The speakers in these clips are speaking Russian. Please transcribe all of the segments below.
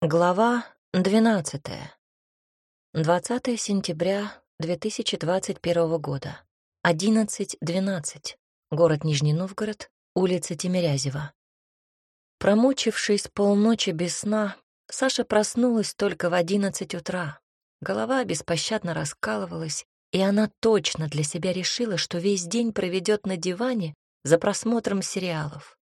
Глава 12. 20 сентября 2021 года. 11.12. Город Нижний Новгород, улица Тимирязева. Промучившись полночи без сна, Саша проснулась только в 11 утра. Голова беспощадно раскалывалась, и она точно для себя решила, что весь день проведет на диване за просмотром сериалов.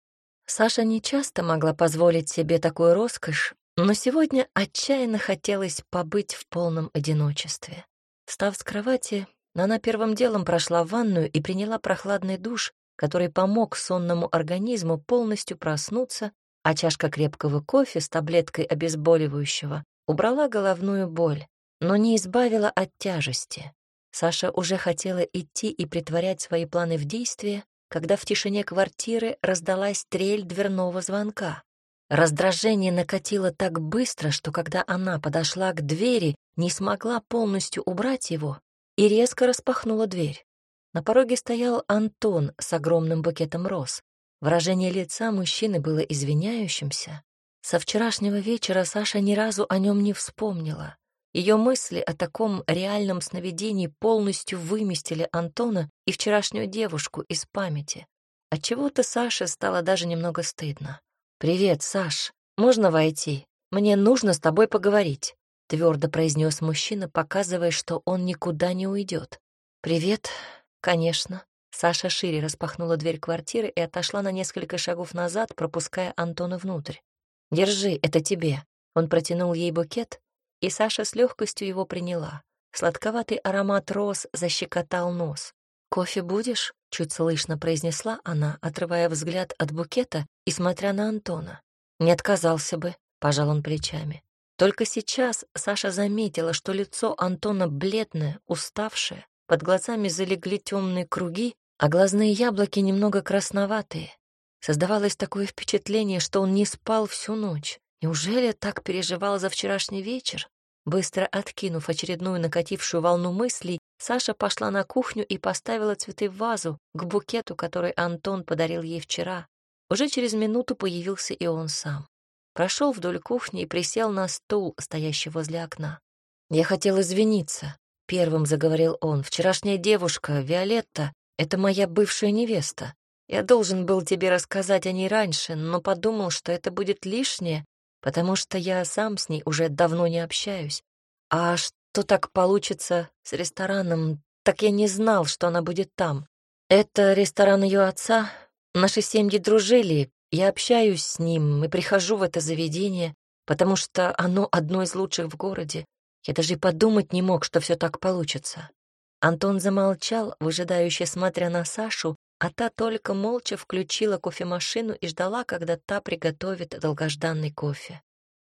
Саша не часто могла позволить себе такую роскошь, но сегодня отчаянно хотелось побыть в полном одиночестве. Встав с кровати, она первым делом прошла в ванную и приняла прохладный душ, который помог сонному организму полностью проснуться, а чашка крепкого кофе с таблеткой обезболивающего убрала головную боль, но не избавила от тяжести. Саша уже хотела идти и притворять свои планы в действие, когда в тишине квартиры раздалась трель дверного звонка. Раздражение накатило так быстро, что когда она подошла к двери, не смогла полностью убрать его и резко распахнула дверь. На пороге стоял Антон с огромным букетом роз. Выражение лица мужчины было извиняющимся. Со вчерашнего вечера Саша ни разу о нем не вспомнила. Ее мысли о таком реальном сновидении полностью выместили Антона и вчерашнюю девушку из памяти. Отчего-то Саше стало даже немного стыдно. «Привет, Саш. Можно войти? Мне нужно с тобой поговорить», — твердо произнес мужчина, показывая, что он никуда не уйдет. «Привет. Конечно». Саша шире распахнула дверь квартиры и отошла на несколько шагов назад, пропуская Антона внутрь. «Держи, это тебе». Он протянул ей букет, и Саша с легкостью его приняла. Сладковатый аромат роз защекотал нос. «Кофе будешь?» — чуть слышно произнесла она, отрывая взгляд от букета и смотря на Антона. «Не отказался бы», — пожал он плечами. Только сейчас Саша заметила, что лицо Антона бледное, уставшее, под глазами залегли темные круги, а глазные яблоки немного красноватые. Создавалось такое впечатление, что он не спал всю ночь. Неужели так переживал за вчерашний вечер? Быстро откинув очередную накатившую волну мыслей, Саша пошла на кухню и поставила цветы в вазу к букету, который Антон подарил ей вчера. Уже через минуту появился и он сам. Прошел вдоль кухни и присел на стул, стоящий возле окна. «Я хотел извиниться», — первым заговорил он. «Вчерашняя девушка, Виолетта, это моя бывшая невеста. Я должен был тебе рассказать о ней раньше, но подумал, что это будет лишнее, потому что я сам с ней уже давно не общаюсь. А что так получится с рестораном, так я не знал, что она будет там. Это ресторан ее отца. Наши семьи дружили, я общаюсь с ним и прихожу в это заведение, потому что оно одно из лучших в городе. Я даже и подумать не мог, что все так получится. Антон замолчал, выжидающе смотря на Сашу, а та только молча включила кофемашину и ждала, когда та приготовит долгожданный кофе.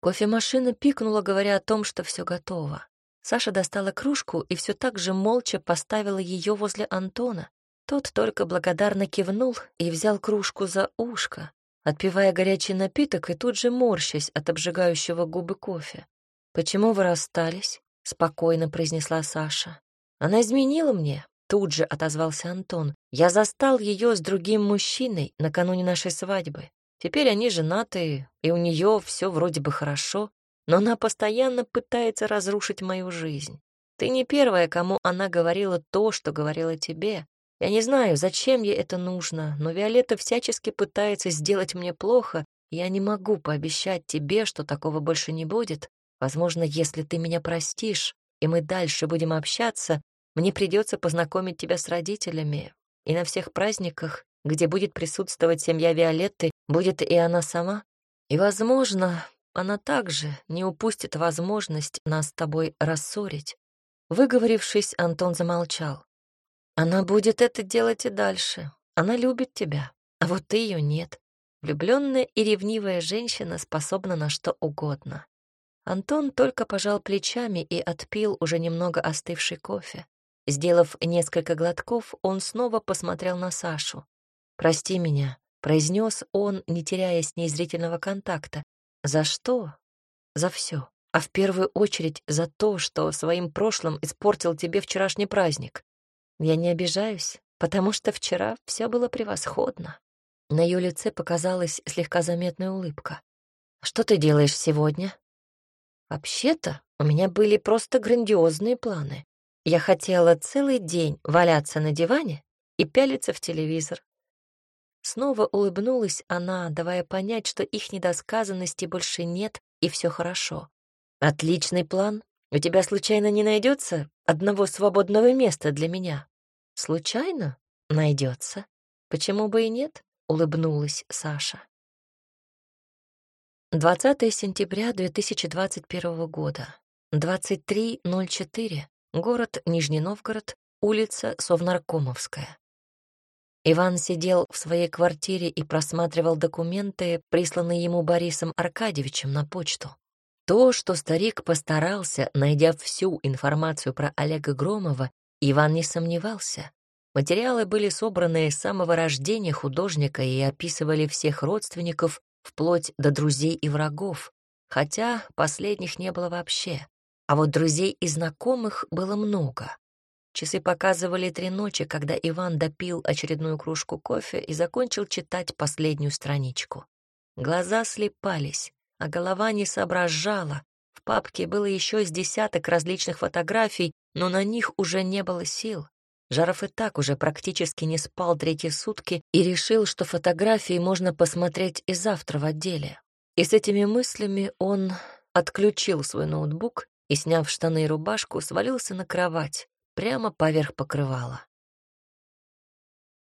Кофемашина пикнула, говоря о том, что все готово. Саша достала кружку и все так же молча поставила ее возле Антона. Тот только благодарно кивнул и взял кружку за ушко, отпивая горячий напиток и тут же морщась от обжигающего губы кофе. «Почему вы расстались?» — спокойно произнесла Саша. «Она изменила мне, Тут же отозвался Антон. Я застал ее с другим мужчиной накануне нашей свадьбы. Теперь они женаты, и у нее все вроде бы хорошо, но она постоянно пытается разрушить мою жизнь. Ты не первая, кому она говорила то, что говорила тебе. Я не знаю, зачем ей это нужно, но Виолетта всячески пытается сделать мне плохо, и я не могу пообещать тебе, что такого больше не будет. Возможно, если ты меня простишь, и мы дальше будем общаться, мне придется познакомить тебя с родителями, и на всех праздниках, где будет присутствовать семья Виолетты, будет и она сама. И, возможно, она также не упустит возможность нас с тобой рассорить. Выговорившись, Антон замолчал. Она будет это делать и дальше. Она любит тебя, а вот ты ее нет. Влюбленная и ревнивая женщина способна на что угодно. Антон только пожал плечами и отпил уже немного остывший кофе. Сделав несколько глотков, он снова посмотрел на Сашу. «Прости меня», — произнес он, не теряя с ней зрительного контакта. «За что?» «За все. А в первую очередь за то, что своим прошлым испортил тебе вчерашний праздник. Я не обижаюсь, потому что вчера все было превосходно». На ее лице показалась слегка заметная улыбка. «Что ты делаешь сегодня?» Вообще-то у меня были просто грандиозные планы. Я хотела целый день валяться на диване и пялиться в телевизор. Снова улыбнулась она, давая понять, что их недосказанности больше нет и все хорошо. «Отличный план. У тебя случайно не найдется одного свободного места для меня?» «Случайно? Найдется. Почему бы и нет?» — улыбнулась Саша. 20 сентября 2021 года, 23.04, город Нижний Новгород, улица Совнаркомовская. Иван сидел в своей квартире и просматривал документы, присланные ему Борисом Аркадьевичем на почту. То, что старик постарался, найдя всю информацию про Олега Громова, Иван не сомневался. Материалы были собраны с самого рождения художника и описывали всех родственников, вплоть до друзей и врагов, хотя последних не было вообще. А вот друзей и знакомых было много. Часы показывали три ночи, когда Иван допил очередную кружку кофе и закончил читать последнюю страничку. Глаза слепались, а голова не соображала. В папке было еще с десяток различных фотографий, но на них уже не было сил. Жаров и так уже практически не спал третьи сутки и решил, что фотографии можно посмотреть и завтра в отделе. И с этими мыслями он отключил свой ноутбук и, сняв штаны и рубашку, свалился на кровать, прямо поверх покрывала.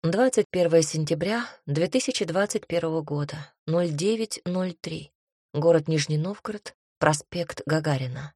21 сентября 2021 года, 09.03. Город Нижний Новгород, проспект Гагарина.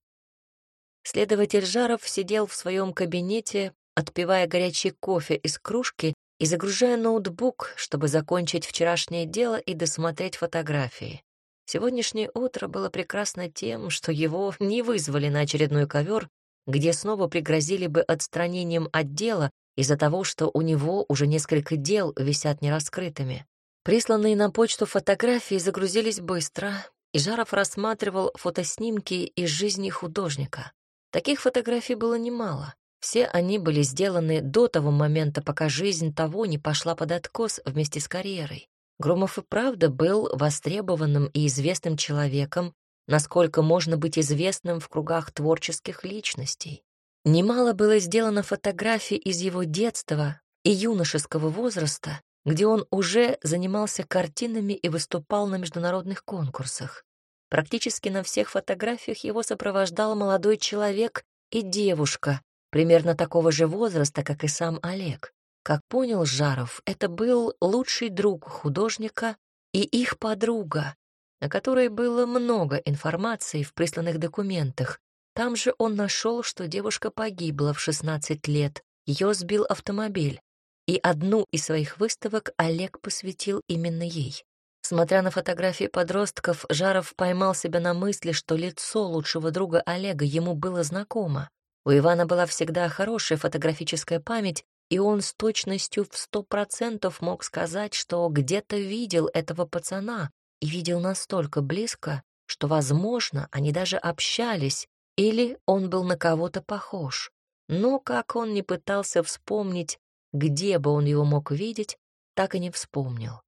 Следователь Жаров сидел в своем кабинете, отпивая горячий кофе из кружки и загружая ноутбук, чтобы закончить вчерашнее дело и досмотреть фотографии. Сегодняшнее утро было прекрасно тем, что его не вызвали на очередной ковер, где снова пригрозили бы отстранением от дела из-за того, что у него уже несколько дел висят нераскрытыми. Присланные на почту фотографии загрузились быстро, и Жаров рассматривал фотоснимки из жизни художника. Таких фотографий было немало. Все они были сделаны до того момента, пока жизнь того не пошла под откос вместе с карьерой. Громов и правда был востребованным и известным человеком, насколько можно быть известным в кругах творческих личностей. Немало было сделано фотографий из его детства и юношеского возраста, где он уже занимался картинами и выступал на международных конкурсах. Практически на всех фотографиях его сопровождал молодой человек и девушка, примерно такого же возраста, как и сам Олег. Как понял Жаров, это был лучший друг художника и их подруга, о которой было много информации в присланных документах. Там же он нашел, что девушка погибла в 16 лет, ее сбил автомобиль, и одну из своих выставок Олег посвятил именно ей. Смотря на фотографии подростков, Жаров поймал себя на мысли, что лицо лучшего друга Олега ему было знакомо. У Ивана была всегда хорошая фотографическая память, и он с точностью в сто процентов мог сказать, что где-то видел этого пацана и видел настолько близко, что, возможно, они даже общались, или он был на кого-то похож. Но как он не пытался вспомнить, где бы он его мог видеть, так и не вспомнил.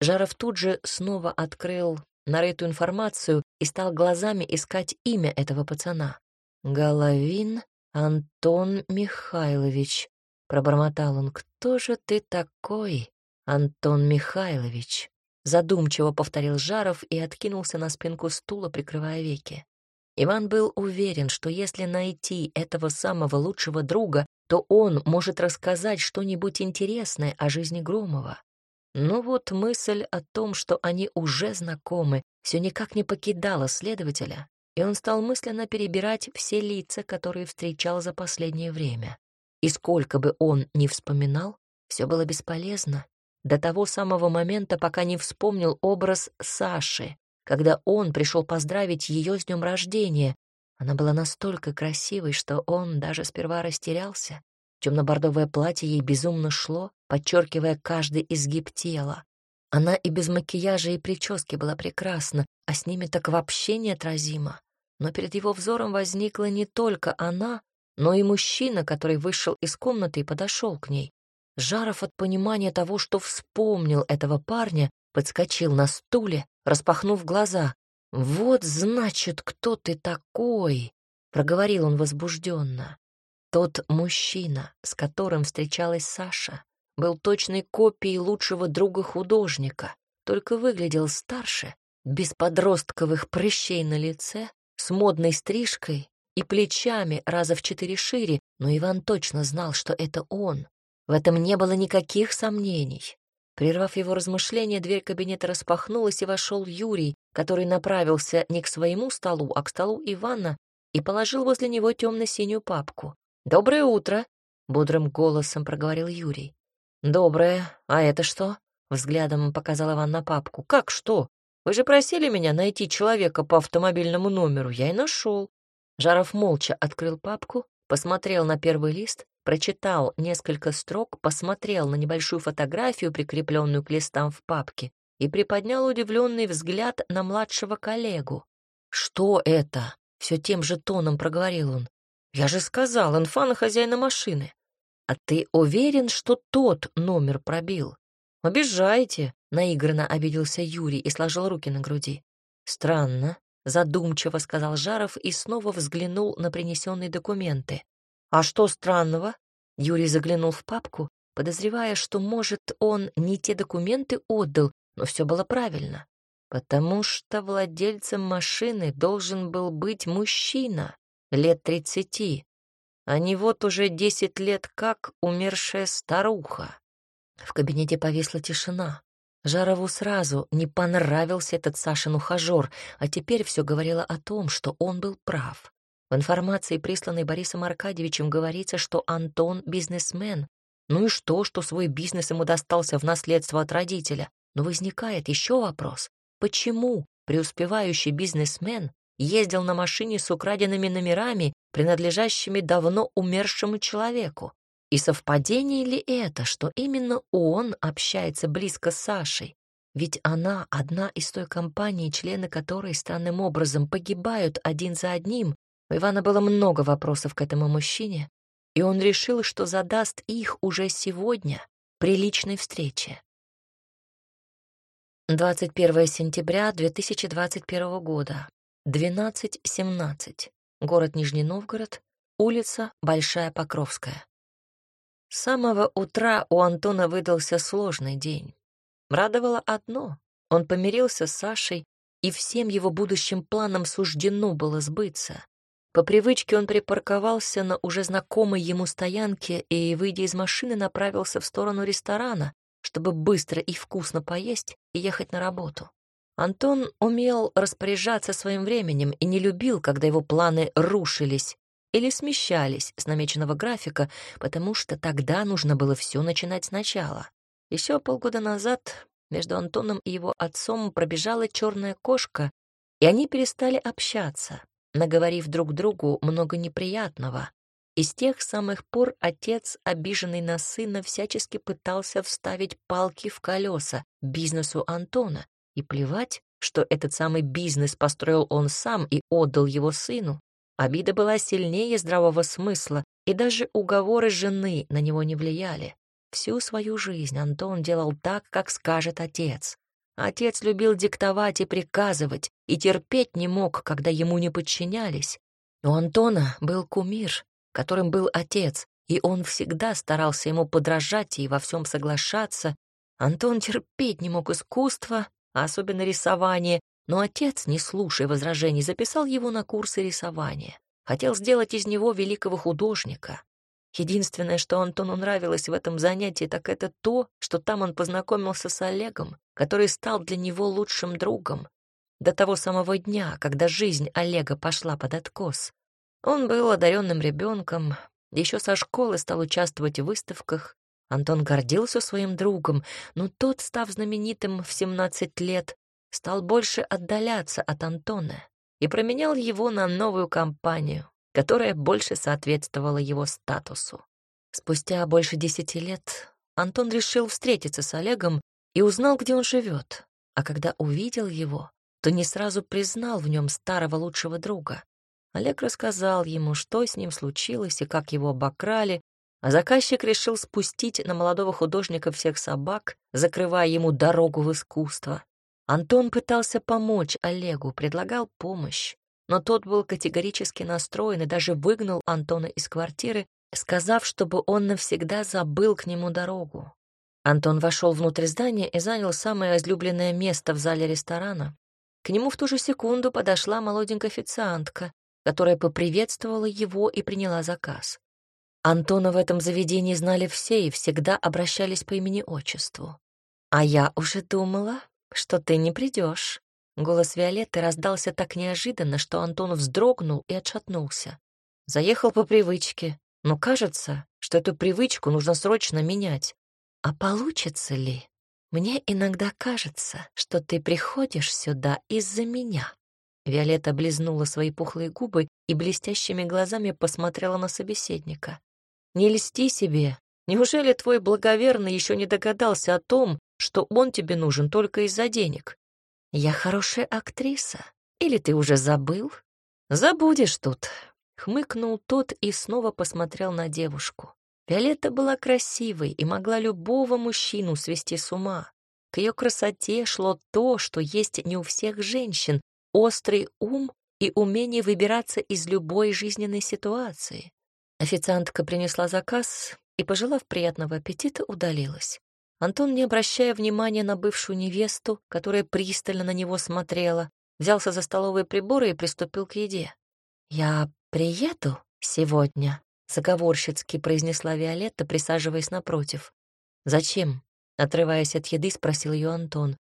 Жаров тут же снова открыл нарытую информацию и стал глазами искать имя этого пацана. Головин «Антон Михайлович», — пробормотал он, — «кто же ты такой, Антон Михайлович?» Задумчиво повторил Жаров и откинулся на спинку стула, прикрывая веки. Иван был уверен, что если найти этого самого лучшего друга, то он может рассказать что-нибудь интересное о жизни Громова. Но вот мысль о том, что они уже знакомы, все никак не покидала следователя, и он стал мысленно перебирать все лица, которые встречал за последнее время. И сколько бы он ни вспоминал, все было бесполезно. До того самого момента, пока не вспомнил образ Саши, когда он пришел поздравить ее с днем рождения. Она была настолько красивой, что он даже сперва растерялся. Темно-бордовое платье ей безумно шло, подчеркивая каждый изгиб тела. Она и без макияжа и прически была прекрасна, а с ними так вообще неотразима. Но перед его взором возникла не только она, но и мужчина, который вышел из комнаты и подошел к ней. Жаров от понимания того, что вспомнил этого парня, подскочил на стуле, распахнув глаза. «Вот, значит, кто ты такой!» — проговорил он возбужденно. Тот мужчина, с которым встречалась Саша, был точной копией лучшего друга художника, только выглядел старше, без подростковых прыщей на лице, с модной стрижкой и плечами раза в четыре шире, но Иван точно знал, что это он. В этом не было никаких сомнений. Прервав его размышления, дверь кабинета распахнулась, и вошел Юрий, который направился не к своему столу, а к столу Ивана, и положил возле него темно-синюю папку. «Доброе утро!» — бодрым голосом проговорил Юрий. «Доброе. А это что?» — взглядом показал Иван на папку. «Как что? Вы же просили меня найти человека по автомобильному номеру. Я и нашел». Жаров молча открыл папку, посмотрел на первый лист, прочитал несколько строк, посмотрел на небольшую фотографию, прикрепленную к листам в папке, и приподнял удивленный взгляд на младшего коллегу. «Что это?» — все тем же тоном проговорил он. «Я же сказал, инфа на хозяина машины. А ты уверен, что тот номер пробил?» «Обижаете», — наигранно обиделся Юрий и сложил руки на груди. «Странно», — задумчиво сказал Жаров и снова взглянул на принесенные документы. «А что странного?» Юрий заглянул в папку, подозревая, что, может, он не те документы отдал, но все было правильно. Потому что владельцем машины должен был быть мужчина, лет тридцати, а не вот уже десять лет как умершая старуха. В кабинете повисла тишина. Жарову сразу не понравился этот Сашин ухажер, а теперь все говорило о том, что он был прав. В информации, присланной Борисом Аркадьевичем, говорится, что Антон — бизнесмен. Ну и что, что свой бизнес ему достался в наследство от родителя? Но возникает еще вопрос. Почему преуспевающий бизнесмен ездил на машине с украденными номерами, принадлежащими давно умершему человеку? И совпадение ли это, что именно он общается близко с Сашей? Ведь она одна из той компании, члены которой странным образом погибают один за одним, у Ивана было много вопросов к этому мужчине, и он решил, что задаст их уже сегодня при личной встрече. 21 сентября 2021 года, 12.17, город Нижний Новгород, улица Большая Покровская. С самого утра у Антона выдался сложный день. Радовало одно — он помирился с Сашей, и всем его будущим планам суждено было сбыться. По привычке он припарковался на уже знакомой ему стоянке и, выйдя из машины, направился в сторону ресторана, чтобы быстро и вкусно поесть и ехать на работу. Антон умел распоряжаться своим временем и не любил, когда его планы рушились или смещались с намеченного графика, потому что тогда нужно было все начинать сначала. Еще полгода назад между Антоном и его отцом пробежала черная кошка, и они перестали общаться наговорив друг другу много неприятного. И с тех самых пор отец, обиженный на сына, всячески пытался вставить палки в колеса бизнесу Антона и плевать, что этот самый бизнес построил он сам и отдал его сыну. Обида была сильнее здравого смысла, и даже уговоры жены на него не влияли. Всю свою жизнь Антон делал так, как скажет отец. Отец любил диктовать и приказывать, и терпеть не мог, когда ему не подчинялись. У Антона был кумир, которым был отец, и он всегда старался ему подражать и во всем соглашаться. Антон терпеть не мог искусства, а особенно рисование, но отец, не слушая возражений, записал его на курсы рисования. Хотел сделать из него великого художника. Единственное, что Антону нравилось в этом занятии, так это то, что там он познакомился с Олегом, который стал для него лучшим другом. До того самого дня, когда жизнь Олега пошла под откос. Он был одаренным ребенком, еще со школы стал участвовать в выставках. Антон гордился своим другом, но тот, став знаменитым в 17 лет, стал больше отдаляться от Антона и променял его на новую компанию, которая больше соответствовала его статусу. Спустя больше десяти лет Антон решил встретиться с Олегом и узнал, где он живет. А когда увидел его, то не сразу признал в нем старого лучшего друга. Олег рассказал ему, что с ним случилось и как его обокрали, а заказчик решил спустить на молодого художника всех собак, закрывая ему дорогу в искусство. Антон пытался помочь Олегу, предлагал помощь, но тот был категорически настроен и даже выгнал Антона из квартиры, сказав, чтобы он навсегда забыл к нему дорогу. Антон вошел внутрь здания и занял самое излюбленное место в зале ресторана. К нему в ту же секунду подошла молоденькая официантка, которая поприветствовала его и приняла заказ. Антона в этом заведении знали все и всегда обращались по имени-отчеству. «А я уже думала, что ты не придешь. Голос Виолетты раздался так неожиданно, что Антон вздрогнул и отшатнулся. Заехал по привычке, но кажется, что эту привычку нужно срочно менять. А получится ли? Мне иногда кажется, что ты приходишь сюда из-за меня. Виолетта облизнула свои пухлые губы и блестящими глазами посмотрела на собеседника. Не льсти себе. Неужели твой благоверный еще не догадался о том, что он тебе нужен только из-за денег? «Я хорошая актриса. Или ты уже забыл?» «Забудешь тут», — хмыкнул тот и снова посмотрел на девушку. Виолетта была красивой и могла любого мужчину свести с ума. К ее красоте шло то, что есть не у всех женщин — острый ум и умение выбираться из любой жизненной ситуации. Официантка принесла заказ и, пожелав приятного аппетита, удалилась. Антон, не обращая внимания на бывшую невесту, которая пристально на него смотрела, взялся за столовые приборы и приступил к еде. «Я приеду сегодня», — заговорщицки произнесла Виолетта, присаживаясь напротив. «Зачем?» — отрываясь от еды, спросил ее Антон.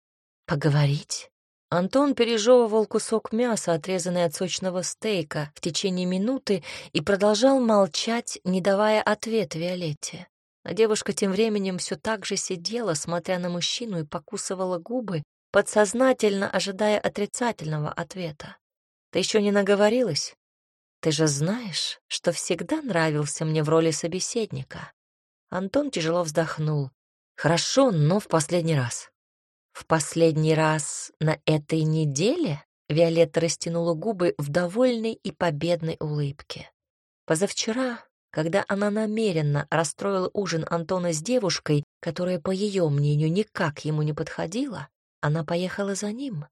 «Поговорить?» Антон пережевывал кусок мяса, отрезанный от сочного стейка, в течение минуты и продолжал молчать, не давая ответ Виолетте. А девушка тем временем все так же сидела, смотря на мужчину и покусывала губы, подсознательно ожидая отрицательного ответа. «Ты еще не наговорилась? Ты же знаешь, что всегда нравился мне в роли собеседника». Антон тяжело вздохнул. «Хорошо, но в последний раз». «В последний раз на этой неделе?» Виолетта растянула губы в довольной и победной улыбке. Позавчера когда она намеренно расстроила ужин Антона с девушкой, которая, по ее мнению, никак ему не подходила, она поехала за ним.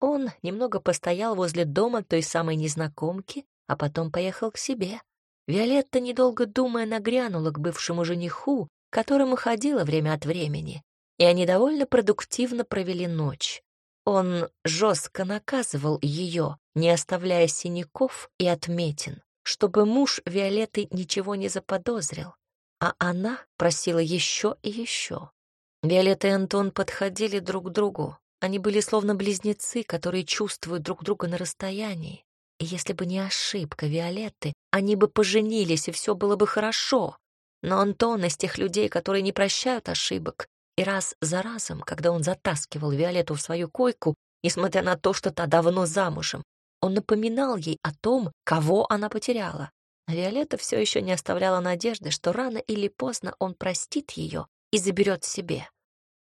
Он немного постоял возле дома той самой незнакомки, а потом поехал к себе. Виолетта, недолго думая, нагрянула к бывшему жениху, которому ходила время от времени, и они довольно продуктивно провели ночь. Он жестко наказывал ее, не оставляя синяков и отметин чтобы муж Виолетты ничего не заподозрил, а она просила еще и еще. Виолетта и Антон подходили друг к другу. Они были словно близнецы, которые чувствуют друг друга на расстоянии. И если бы не ошибка Виолетты, они бы поженились, и все было бы хорошо. Но Антон из тех людей, которые не прощают ошибок, и раз за разом, когда он затаскивал Виолетту в свою койку, несмотря на то, что та давно замужем, он напоминал ей о том, кого она потеряла. Виолетта все еще не оставляла надежды, что рано или поздно он простит ее и заберет себе.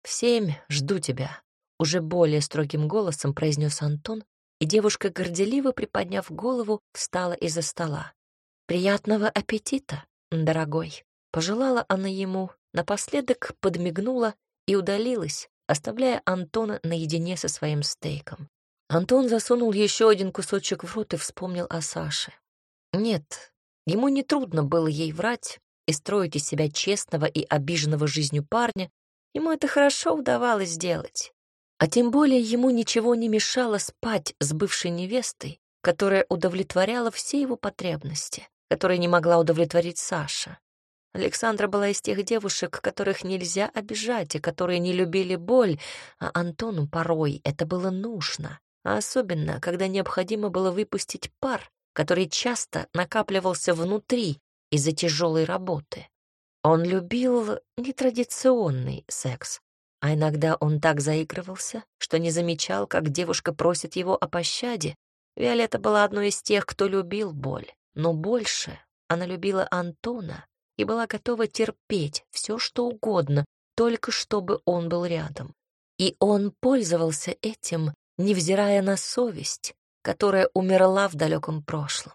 «В семь жду тебя», — уже более строгим голосом произнес Антон, и девушка, горделиво приподняв голову, встала из-за стола. «Приятного аппетита, дорогой», — пожелала она ему, напоследок подмигнула и удалилась, оставляя Антона наедине со своим стейком. Антон засунул еще один кусочек в рот и вспомнил о Саше. Нет, ему не трудно было ей врать и строить из себя честного и обиженного жизнью парня. Ему это хорошо удавалось сделать. А тем более ему ничего не мешало спать с бывшей невестой, которая удовлетворяла все его потребности, которые не могла удовлетворить Саша. Александра была из тех девушек, которых нельзя обижать и которые не любили боль, а Антону порой это было нужно а особенно, когда необходимо было выпустить пар, который часто накапливался внутри из-за тяжелой работы. Он любил нетрадиционный секс, а иногда он так заигрывался, что не замечал, как девушка просит его о пощаде. Виолетта была одной из тех, кто любил боль, но больше она любила Антона и была готова терпеть все, что угодно, только чтобы он был рядом. И он пользовался этим невзирая на совесть, которая умерла в далеком прошлом.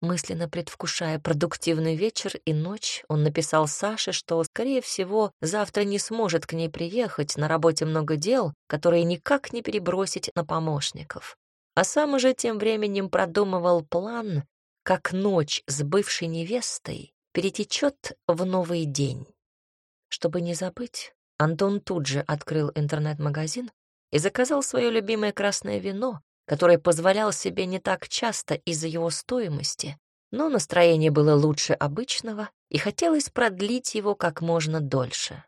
Мысленно предвкушая продуктивный вечер и ночь, он написал Саше, что, скорее всего, завтра не сможет к ней приехать, на работе много дел, которые никак не перебросить на помощников. А сам уже тем временем продумывал план, как ночь с бывшей невестой перетечет в новый день. Чтобы не забыть, Антон тут же открыл интернет-магазин и заказал свое любимое красное вино, который позволял себе не так часто из-за его стоимости, но настроение было лучше обычного, и хотелось продлить его как можно дольше.